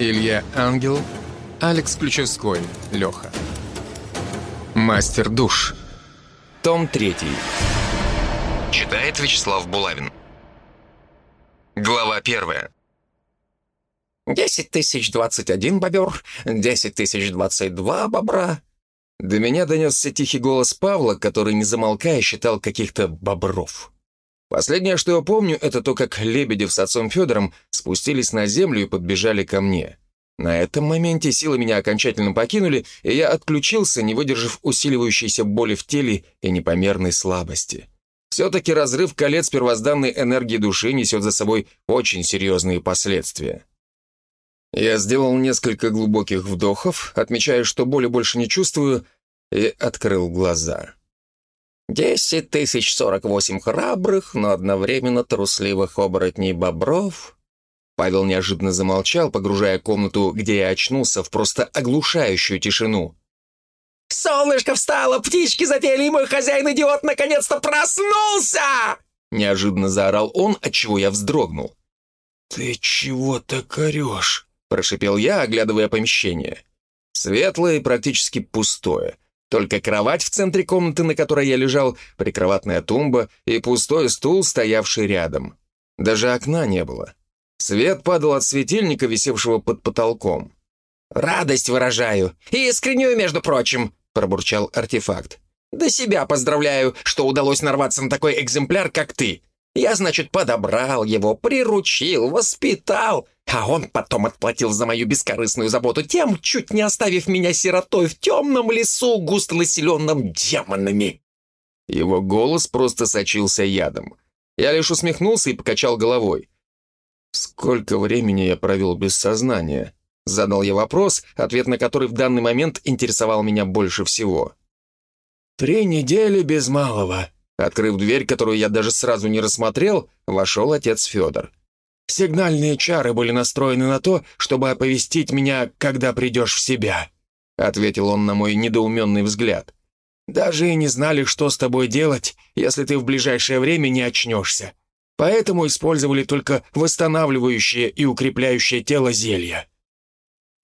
Илья Ангел, Алекс Ключевской, Леха. Мастер душ. Том 3. Читает Вячеслав Булавин. Глава 1. «Десять тысяч двадцать один бобер, десять тысяч двадцать два бобра». До меня донесся тихий голос Павла, который, не замолкая, считал каких-то бобров. Последнее, что я помню, это то, как Лебедев с отцом Федором спустились на землю и подбежали ко мне. На этом моменте силы меня окончательно покинули, и я отключился, не выдержав усиливающейся боли в теле и непомерной слабости. Все-таки разрыв колец первозданной энергии души несет за собой очень серьезные последствия. Я сделал несколько глубоких вдохов, отмечая, что боли больше не чувствую, и открыл глаза. Десять тысяч сорок восемь храбрых, но одновременно трусливых оборотней-бобров. Павел неожиданно замолчал, погружая комнату, где я очнулся, в просто оглушающую тишину. «Солнышко встало, птички запели, и мой хозяин-идиот наконец-то проснулся!» Неожиданно заорал он, отчего я вздрогнул. «Ты чего так орешь?» – прошипел я, оглядывая помещение. Светлое и практически пустое. Только кровать в центре комнаты, на которой я лежал, прикроватная тумба и пустой стул, стоявший рядом. Даже окна не было. Свет падал от светильника, висевшего под потолком. «Радость выражаю. И искреннюю, между прочим», — пробурчал артефакт. «Да себя поздравляю, что удалось нарваться на такой экземпляр, как ты. Я, значит, подобрал его, приручил, воспитал, а он потом отплатил за мою бескорыстную заботу тем, чуть не оставив меня сиротой в темном лесу, густо населенном демонами». Его голос просто сочился ядом. Я лишь усмехнулся и покачал головой. «Сколько времени я провел без сознания?» Задал я вопрос, ответ на который в данный момент интересовал меня больше всего. «Три недели без малого», Открыв дверь, которую я даже сразу не рассмотрел, вошел отец Федор. «Сигнальные чары были настроены на то, чтобы оповестить меня, когда придешь в себя», ответил он на мой недоуменный взгляд. «Даже и не знали, что с тобой делать, если ты в ближайшее время не очнешься. Поэтому использовали только восстанавливающее и укрепляющее тело зелья».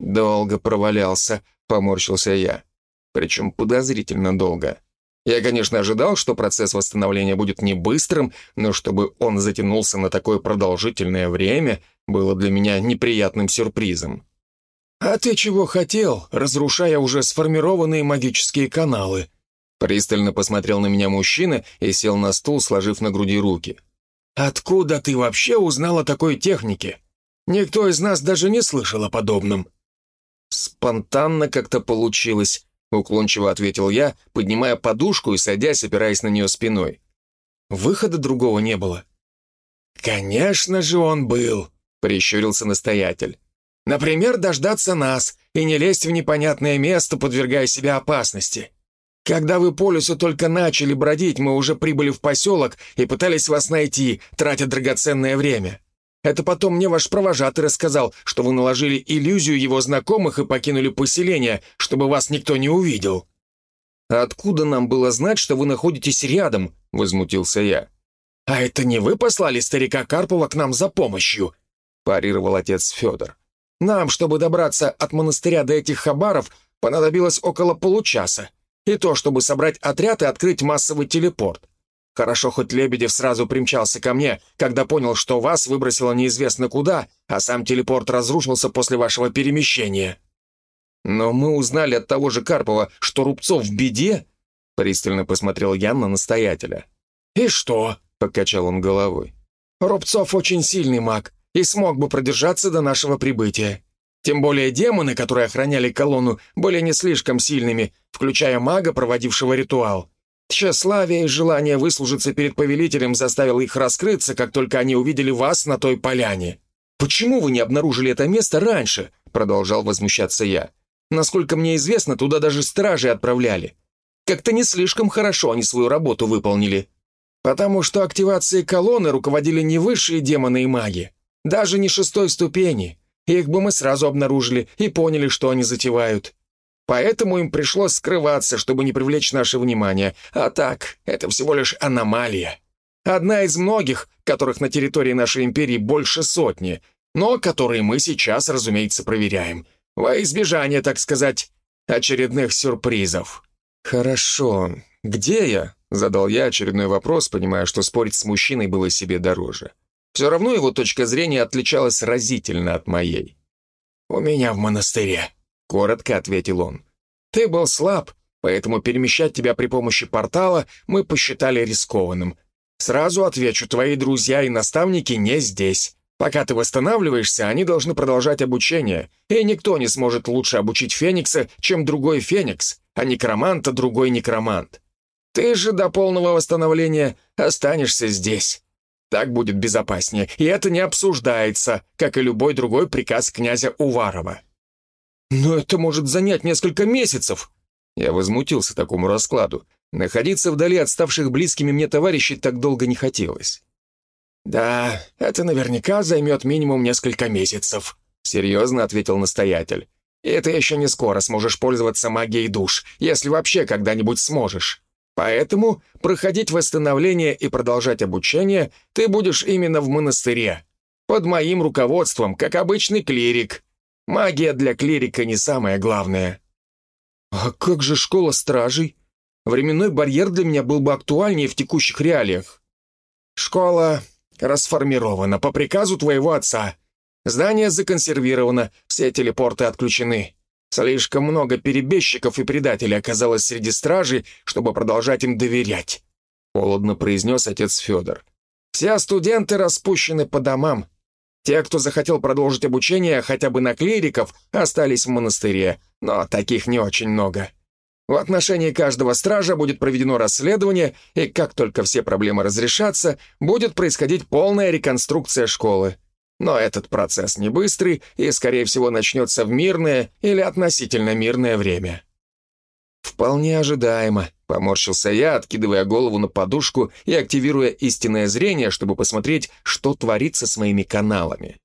«Долго провалялся», — поморщился я. Причем подозрительно долго. Я, конечно, ожидал, что процесс восстановления будет не быстрым, но чтобы он затянулся на такое продолжительное время, было для меня неприятным сюрпризом. «А ты чего хотел, разрушая уже сформированные магические каналы?» Пристально посмотрел на меня мужчина и сел на стул, сложив на груди руки. «Откуда ты вообще узнал о такой технике? Никто из нас даже не слышал о подобном». Спонтанно как-то получилось. Уклончиво ответил я, поднимая подушку и садясь, опираясь на нее спиной. Выхода другого не было. «Конечно же он был», — прищурился настоятель. «Например, дождаться нас и не лезть в непонятное место, подвергая себя опасности. Когда вы по лесу только начали бродить, мы уже прибыли в поселок и пытались вас найти, тратя драгоценное время. Это потом мне ваш провожатый рассказал, что вы наложили иллюзию его знакомых и покинули поселение, чтобы вас никто не увидел». «Откуда нам было знать, что вы находитесь рядом?» — возмутился я. «А это не вы послали старика Карпова к нам за помощью?» — парировал отец Федор. «Нам, чтобы добраться от монастыря до этих хабаров, понадобилось около получаса. И то, чтобы собрать отряд и открыть массовый телепорт. Хорошо, хоть Лебедев сразу примчался ко мне, когда понял, что вас выбросило неизвестно куда, а сам телепорт разрушился после вашего перемещения. Но мы узнали от того же Карпова, что Рубцов в беде, пристально посмотрел Ян на настоятеля. «И что?» — покачал он головой. «Рубцов очень сильный маг и смог бы продержаться до нашего прибытия. Тем более демоны, которые охраняли колонну, были не слишком сильными, включая мага, проводившего ритуал. Тщеславие и желание выслужиться перед повелителем заставило их раскрыться, как только они увидели вас на той поляне. «Почему вы не обнаружили это место раньше?» — продолжал возмущаться я. «Насколько мне известно, туда даже стражи отправляли. Как-то не слишком хорошо они свою работу выполнили». «Потому что активацией колонны руководили не высшие демоны и маги, даже не шестой ступени. Их бы мы сразу обнаружили и поняли, что они затевают. Поэтому им пришлось скрываться, чтобы не привлечь наше внимание. А так, это всего лишь аномалия. Одна из многих, которых на территории нашей империи больше сотни. но которые мы сейчас, разумеется, проверяем. Во избежание, так сказать, очередных сюрпризов». «Хорошо. Где я?» — задал я очередной вопрос, понимая, что спорить с мужчиной было себе дороже. Все равно его точка зрения отличалась разительно от моей. «У меня в монастыре», — коротко ответил он. «Ты был слаб, поэтому перемещать тебя при помощи портала мы посчитали рискованным. Сразу отвечу, твои друзья и наставники не здесь. Пока ты восстанавливаешься, они должны продолжать обучение, и никто не сможет лучше обучить Феникса, чем другой Феникс, а некроманта другой некромант. Ты же до полного восстановления останешься здесь. Так будет безопаснее, и это не обсуждается, как и любой другой приказ князя Уварова. «Но это может занять несколько месяцев!» Я возмутился такому раскладу. Находиться вдали от ставших близкими мне товарищей так долго не хотелось. «Да, это наверняка займет минимум несколько месяцев», — серьезно ответил настоятель. «И ты еще не скоро сможешь пользоваться магией душ, если вообще когда-нибудь сможешь. Поэтому проходить восстановление и продолжать обучение ты будешь именно в монастыре. Под моим руководством, как обычный клирик. Магия для клирика не самое главное». «А как же школа стражей? Временной барьер для меня был бы актуальнее в текущих реалиях». «Школа расформирована по приказу твоего отца. Здание законсервировано, все телепорты отключены. Слишком много перебежчиков и предателей оказалось среди стражей, чтобы продолжать им доверять», — холодно произнес отец Федор. «Все студенты распущены по домам. Те, кто захотел продолжить обучение хотя бы на клириков, остались в монастыре, но таких не очень много. В отношении каждого стража будет проведено расследование, и как только все проблемы разрешатся, будет происходить полная реконструкция школы. Но этот процесс не быстрый и, скорее всего, начнется в мирное или относительно мирное время. «Вполне ожидаемо», — поморщился я, откидывая голову на подушку и активируя истинное зрение, чтобы посмотреть, что творится с моими каналами.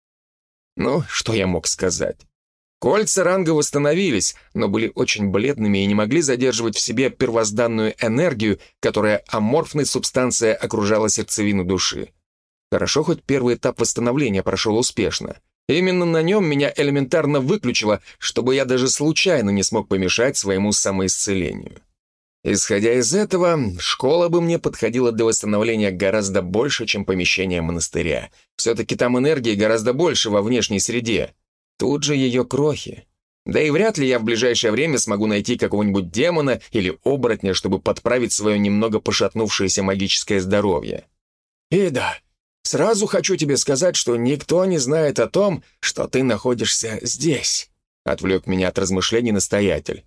Ну, что я мог сказать? Кольца ранга восстановились, но были очень бледными и не могли задерживать в себе первозданную энергию, которая аморфной субстанция окружала сердцевину души. Хорошо, хоть первый этап восстановления прошел успешно. Именно на нем меня элементарно выключило, чтобы я даже случайно не смог помешать своему самоисцелению. Исходя из этого, школа бы мне подходила для восстановления гораздо больше, чем помещение монастыря. Все-таки там энергии гораздо больше во внешней среде. Тут же ее крохи. Да и вряд ли я в ближайшее время смогу найти какого-нибудь демона или оборотня, чтобы подправить свое немного пошатнувшееся магическое здоровье. И да, Сразу хочу тебе сказать, что никто не знает о том, что ты находишься здесь», — отвлек меня от размышлений настоятель.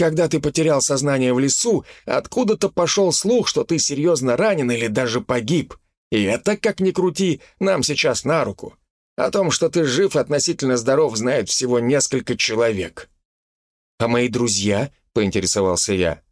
«Когда ты потерял сознание в лесу, откуда-то пошел слух, что ты серьезно ранен или даже погиб. И это, как ни крути, нам сейчас на руку. О том, что ты жив и относительно здоров, знает всего несколько человек». «А мои друзья?» — поинтересовался я.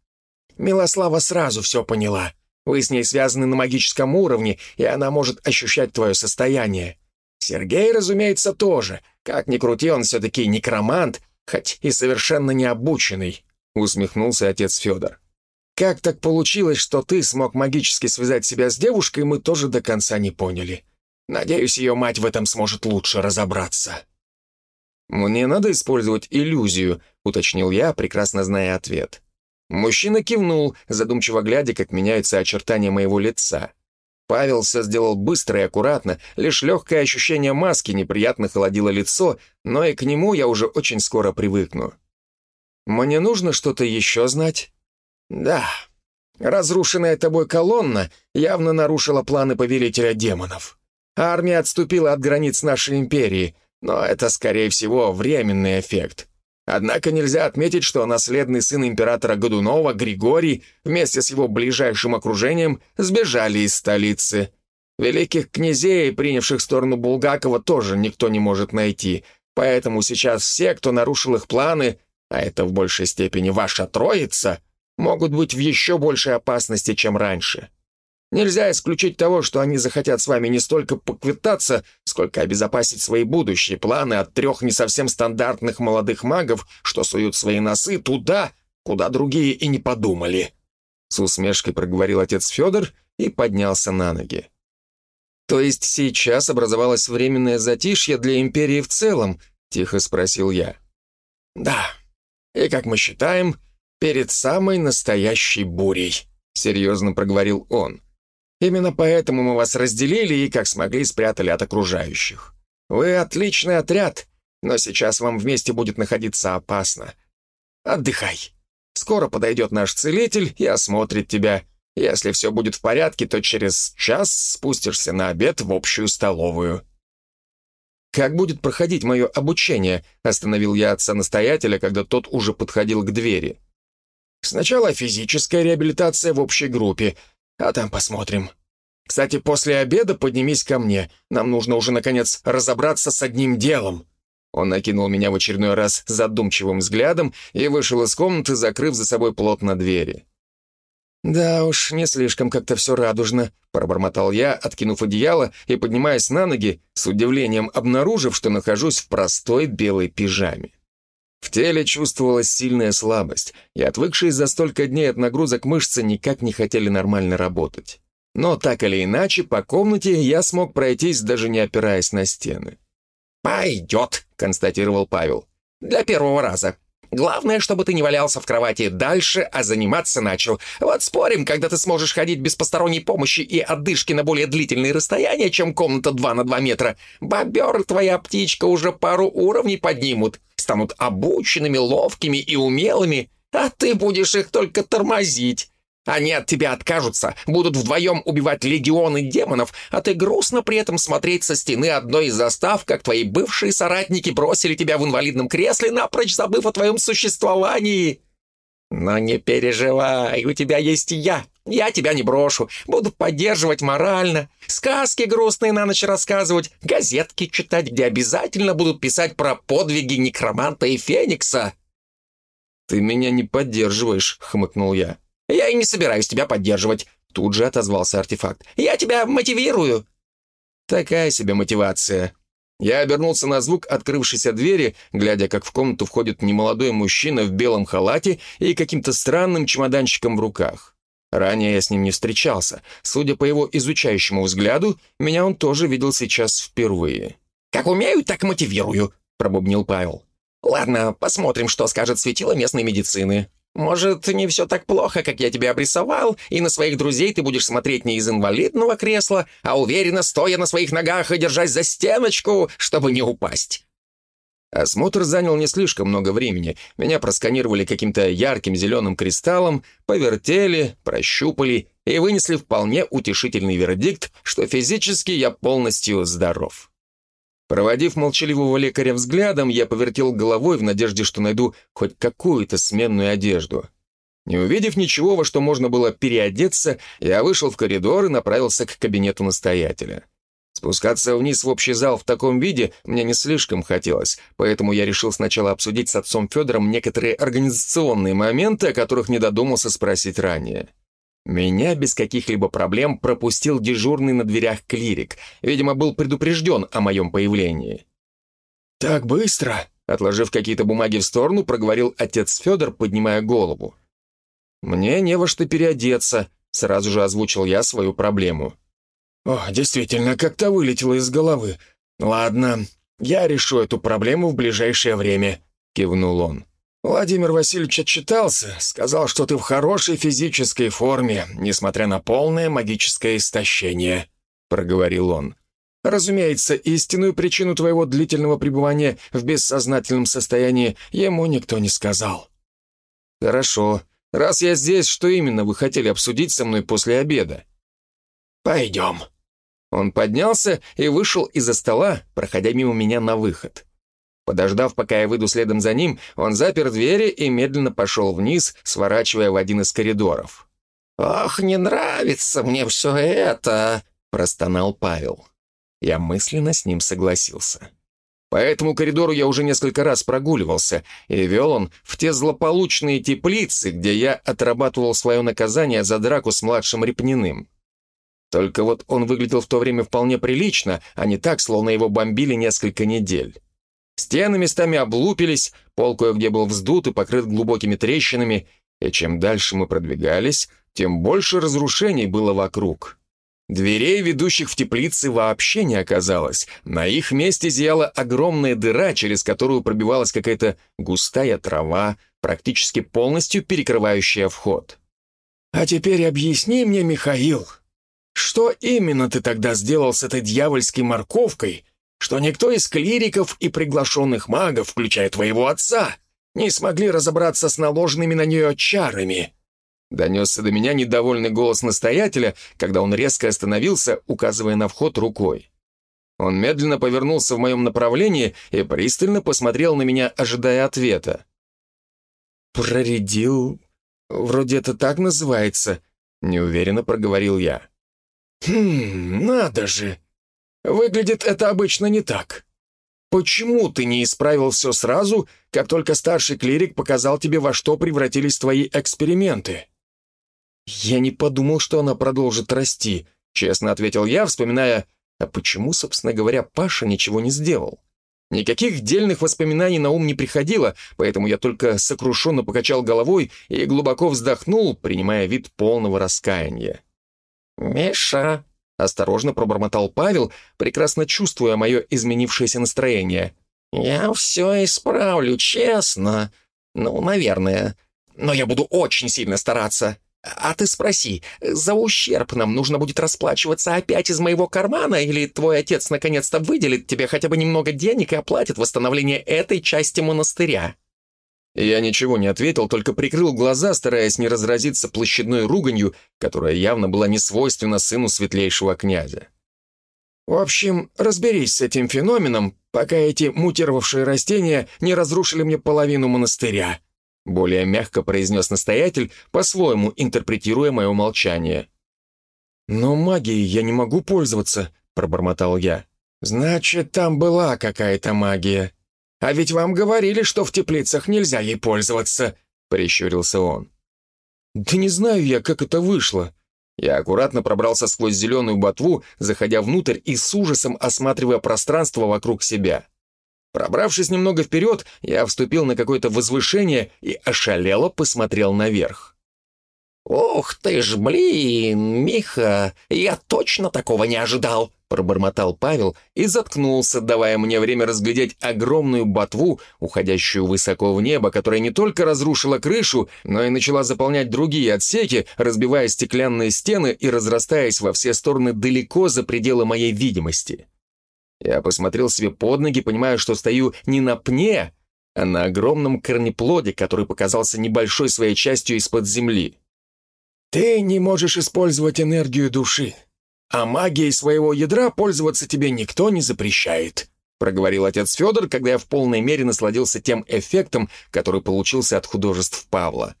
Милослава сразу все поняла. Вы с ней связаны на магическом уровне, и она может ощущать твое состояние. Сергей, разумеется, тоже. Как ни крути, он все-таки некромант, хоть и совершенно необученный», — усмехнулся отец Федор. «Как так получилось, что ты смог магически связать себя с девушкой, мы тоже до конца не поняли. Надеюсь, ее мать в этом сможет лучше разобраться». «Мне надо использовать иллюзию», — уточнил я, прекрасно зная ответ. Мужчина кивнул, задумчиво глядя, как меняются очертания моего лица. Павел все сделал быстро и аккуратно, лишь легкое ощущение маски неприятно холодило лицо, но и к нему я уже очень скоро привыкну. «Мне нужно что-то еще знать?» «Да. Разрушенная тобой колонна явно нарушила планы повелителя демонов. Армия отступила от границ нашей империи, но это, скорее всего, временный эффект. Однако нельзя отметить, что наследный сын императора Годунова, Григорий, вместе с его ближайшим окружением, сбежали из столицы. Великих князей, принявших сторону Булгакова, тоже никто не может найти, поэтому сейчас все, кто нарушил их планы, а это в большей степени ваша троица, могут быть в еще большей опасности, чем раньше. Нельзя исключить того, что они захотят с вами не столько поквитаться, сколько обезопасить свои будущие планы от трех не совсем стандартных молодых магов, что суют свои носы туда, куда другие и не подумали». С усмешкой проговорил отец Федор и поднялся на ноги. «То есть сейчас образовалось временное затишье для империи в целом?» — тихо спросил я. «Да. И, как мы считаем, перед самой настоящей бурей», — серьезно проговорил он. «Именно поэтому мы вас разделили и, как смогли, спрятали от окружающих. Вы отличный отряд, но сейчас вам вместе будет находиться опасно. Отдыхай. Скоро подойдет наш целитель и осмотрит тебя, если все будет в порядке, то через час спустишься на обед в общую столовую». «Как будет проходить мое обучение?» — остановил я отца-настоятеля, когда тот уже подходил к двери. «Сначала физическая реабилитация в общей группе, а там посмотрим. Кстати, после обеда поднимись ко мне. Нам нужно уже, наконец, разобраться с одним делом». Он накинул меня в очередной раз задумчивым взглядом и вышел из комнаты, закрыв за собой плотно двери. «Да уж, не слишком как-то все радужно», — пробормотал я, откинув одеяло и поднимаясь на ноги, с удивлением обнаружив, что нахожусь в простой белой пижаме. В теле чувствовалась сильная слабость, и отвыкшие за столько дней от нагрузок мышцы никак не хотели нормально работать. Но так или иначе, по комнате я смог пройтись, даже не опираясь на стены. «Пойдет», — констатировал Павел. «Для первого раза. Главное, чтобы ты не валялся в кровати дальше, а заниматься начал. Вот спорим, когда ты сможешь ходить без посторонней помощи и отдышки на более длительные расстояния, чем комната 2 на 2 метра. Бобер твоя птичка уже пару уровней поднимут, станут обученными, ловкими и умелыми, а ты будешь их только тормозить. Они от тебя откажутся, будут вдвоем убивать легионы демонов, а ты грустно при этом смотреть со стены одной из застав, как твои бывшие соратники бросили тебя в инвалидном кресле, напрочь забыв о твоем существовании. Но не переживай, у тебя есть я. Я тебя не брошу, буду поддерживать морально, сказки грустные на ночь рассказывать, газетки читать, где обязательно будут писать про подвиги некроманта и феникса». «Ты меня не поддерживаешь», — хмыкнул я. «Я и не собираюсь тебя поддерживать», — тут же отозвался артефакт. «Я тебя мотивирую». Такая себе мотивация. Я обернулся на звук открывшейся двери, глядя, как в комнату входит немолодой мужчина в белом халате и каким-то странным чемоданчиком в руках. Ранее я с ним не встречался. Судя по его изучающему взгляду, меня он тоже видел сейчас впервые. «Как умею, так мотивирую», — пробубнил Павел. «Ладно, посмотрим, что скажет светило местной медицины. Может, не все так плохо, как я тебе обрисовал, и на своих друзей ты будешь смотреть не из инвалидного кресла, а уверенно стоя на своих ногах и держась за стеночку, чтобы не упасть». Осмотр занял не слишком много времени. Меня просканировали каким-то ярким зеленым кристаллом, повертели, прощупали и вынесли вполне утешительный вердикт, что физически я полностью здоров. Проводив молчаливого лекаря взглядом, я повертел головой в надежде, что найду хоть какую-то сменную одежду. Не увидев ничего, во что можно было переодеться, я вышел в коридор и направился к кабинету настоятеля. Спускаться вниз в общий зал в таком виде мне не слишком хотелось, поэтому я решил сначала обсудить с отцом Федором некоторые организационные моменты, о которых не додумался спросить ранее. Меня без каких-либо проблем пропустил дежурный на дверях клирик. Видимо, был предупрежден о моем появлении. «Так быстро?» — отложив какие-то бумаги в сторону, проговорил отец Федор, поднимая голову. «Мне не во что переодеться», — сразу же озвучил я свою проблему. «О, действительно, как-то вылетело из головы. Ладно, я решу эту проблему в ближайшее время», — кивнул он. «Владимир Васильевич отчитался, сказал, что ты в хорошей физической форме, несмотря на полное магическое истощение», — проговорил он. «Разумеется, истинную причину твоего длительного пребывания в бессознательном состоянии ему никто не сказал». «Хорошо. Раз я здесь, что именно вы хотели обсудить со мной после обеда?» «Пойдем». Он поднялся и вышел из-за стола, проходя мимо меня на выход. Подождав, пока я выйду следом за ним, он запер двери и медленно пошел вниз, сворачивая в один из коридоров. «Ох, не нравится мне все это!» — простонал Павел. Я мысленно с ним согласился. По этому коридору я уже несколько раз прогуливался, и вел он в те злополучные теплицы, где я отрабатывал свое наказание за драку с младшим Репниным. Только вот он выглядел в то время вполне прилично, а не так, словно его бомбили несколько недель. Стены местами облупились, пол кое-где был вздут и покрыт глубокими трещинами, и чем дальше мы продвигались, тем больше разрушений было вокруг. Дверей, ведущих в теплицы, вообще не оказалось. На их месте зияла огромная дыра, через которую пробивалась какая-то густая трава, практически полностью перекрывающая вход. «А теперь объясни мне, Михаил, что именно ты тогда сделал с этой дьявольской морковкой, что никто из клириков и приглашенных магов, включая твоего отца, не смогли разобраться с наложенными на нее чарами?» Донесся до меня недовольный голос настоятеля, когда он резко остановился, указывая на вход рукой. Он медленно повернулся в моем направлении и пристально посмотрел на меня, ожидая ответа. «Проредил? Вроде это так называется», — неуверенно проговорил я. «Хм, надо же! Выглядит это обычно не так. Почему ты не исправил все сразу, как только старший клирик показал тебе, во что превратились твои эксперименты?» «Я не подумал, что она продолжит расти», — честно ответил я, вспоминая, а почему, собственно говоря, Паша ничего не сделал. Никаких дельных воспоминаний на ум не приходило, поэтому я только сокрушенно покачал головой и глубоко вздохнул, принимая вид полного раскаяния. «Миша!» — осторожно пробормотал Павел, прекрасно чувствуя мое изменившееся настроение. «Я все исправлю, честно. Ну, наверное. Но я буду очень сильно стараться». «А ты спроси, за ущерб нам нужно будет расплачиваться опять из моего кармана, или твой отец наконец-то выделит тебе хотя бы немного денег и оплатит восстановление этой части монастыря?» Я ничего не ответил, только прикрыл глаза, стараясь не разразиться площадной руганью, которая явно была не свойственна сыну светлейшего князя. «В общем, разберись с этим феноменом, пока эти мутировавшие растения не разрушили мне половину монастыря», более мягко произнес настоятель, по-своему интерпретируя мое молчание. «Но магией я не могу пользоваться», — пробормотал я. «Значит, там была какая-то магия. А ведь вам говорили, что в теплицах нельзя ей пользоваться», — прищурился он. «Да не знаю я, как это вышло». Я аккуратно пробрался сквозь зеленую ботву, заходя внутрь и с ужасом осматривая пространство вокруг себя. Пробравшись немного вперед, я вступил на какое-то возвышение и ошалело посмотрел наверх. «Ух ты ж, блин, Миха, я точно такого не ожидал!» пробормотал Павел и заткнулся, давая мне время разглядеть огромную ботву, уходящую высоко в небо, которая не только разрушила крышу, но и начала заполнять другие отсеки, разбивая стеклянные стены и разрастаясь во все стороны далеко за пределы моей видимости. Я посмотрел себе под ноги, понимая, что стою не на пне, а на огромном корнеплоде, который показался небольшой своей частью из-под земли. «Ты не можешь использовать энергию души, а магией своего ядра пользоваться тебе никто не запрещает», проговорил отец Федор, когда я в полной мере насладился тем эффектом, который получился от художеств Павла.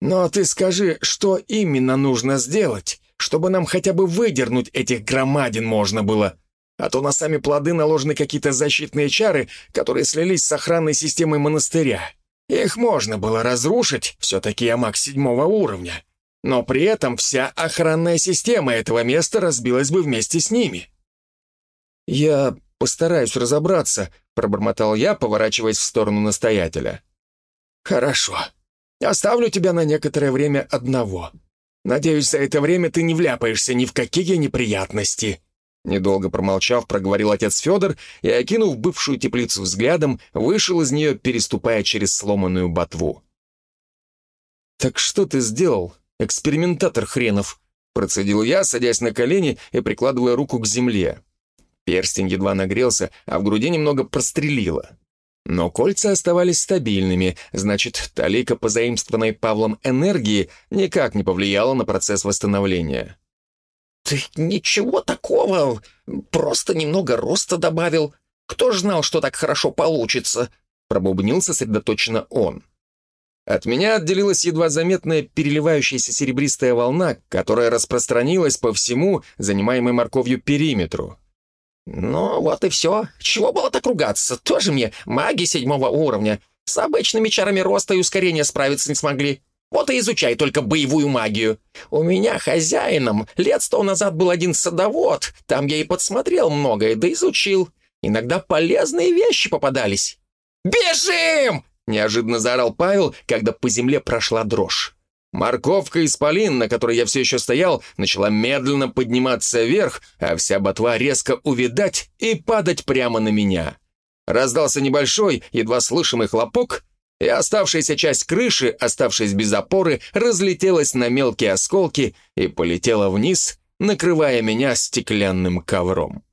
«Но ты скажи, что именно нужно сделать, чтобы нам хотя бы выдернуть этих громадин можно было?» а то на сами плоды наложены какие-то защитные чары, которые слились с охранной системой монастыря. Их можно было разрушить, все-таки я маг седьмого уровня. Но при этом вся охранная система этого места разбилась бы вместе с ними. «Я постараюсь разобраться», — пробормотал я, поворачиваясь в сторону настоятеля. «Хорошо. Оставлю тебя на некоторое время одного. Надеюсь, за это время ты не вляпаешься ни в какие неприятности», Недолго промолчав, проговорил отец Федор и, окинув бывшую теплицу взглядом, вышел из нее, переступая через сломанную ботву. «Так что ты сделал, экспериментатор хренов?» Процедил я, садясь на колени и прикладывая руку к земле. Перстень едва нагрелся, а в груди немного прострелило. Но кольца оставались стабильными, значит, талика позаимствованной Павлом энергии никак не повлияла на процесс восстановления. «Ты ничего такого, просто немного роста добавил. Кто ж знал, что так хорошо получится?» Пробубнил сосредоточенно он. От меня отделилась едва заметная переливающаяся серебристая волна, которая распространилась по всему занимаемой морковью периметру. «Ну, вот и все. Чего было так ругаться? Тоже мне маги седьмого уровня. С обычными чарами роста и ускорения справиться не смогли. Вот и изучай только боевую магию. У меня хозяином лет сто назад был один садовод. Там я и подсмотрел многое, да изучил. Иногда полезные вещи попадались. «Бежим!» — неожиданно заорал Павел, когда по земле прошла дрожь. Морковка из полин, на которой я все еще стоял, начала медленно подниматься вверх, а вся ботва резко увидать и падать прямо на меня. Раздался небольшой, едва слышимый хлопок, и оставшаяся часть крыши, оставшись без опоры, разлетелась на мелкие осколки и полетела вниз, накрывая меня стеклянным ковром.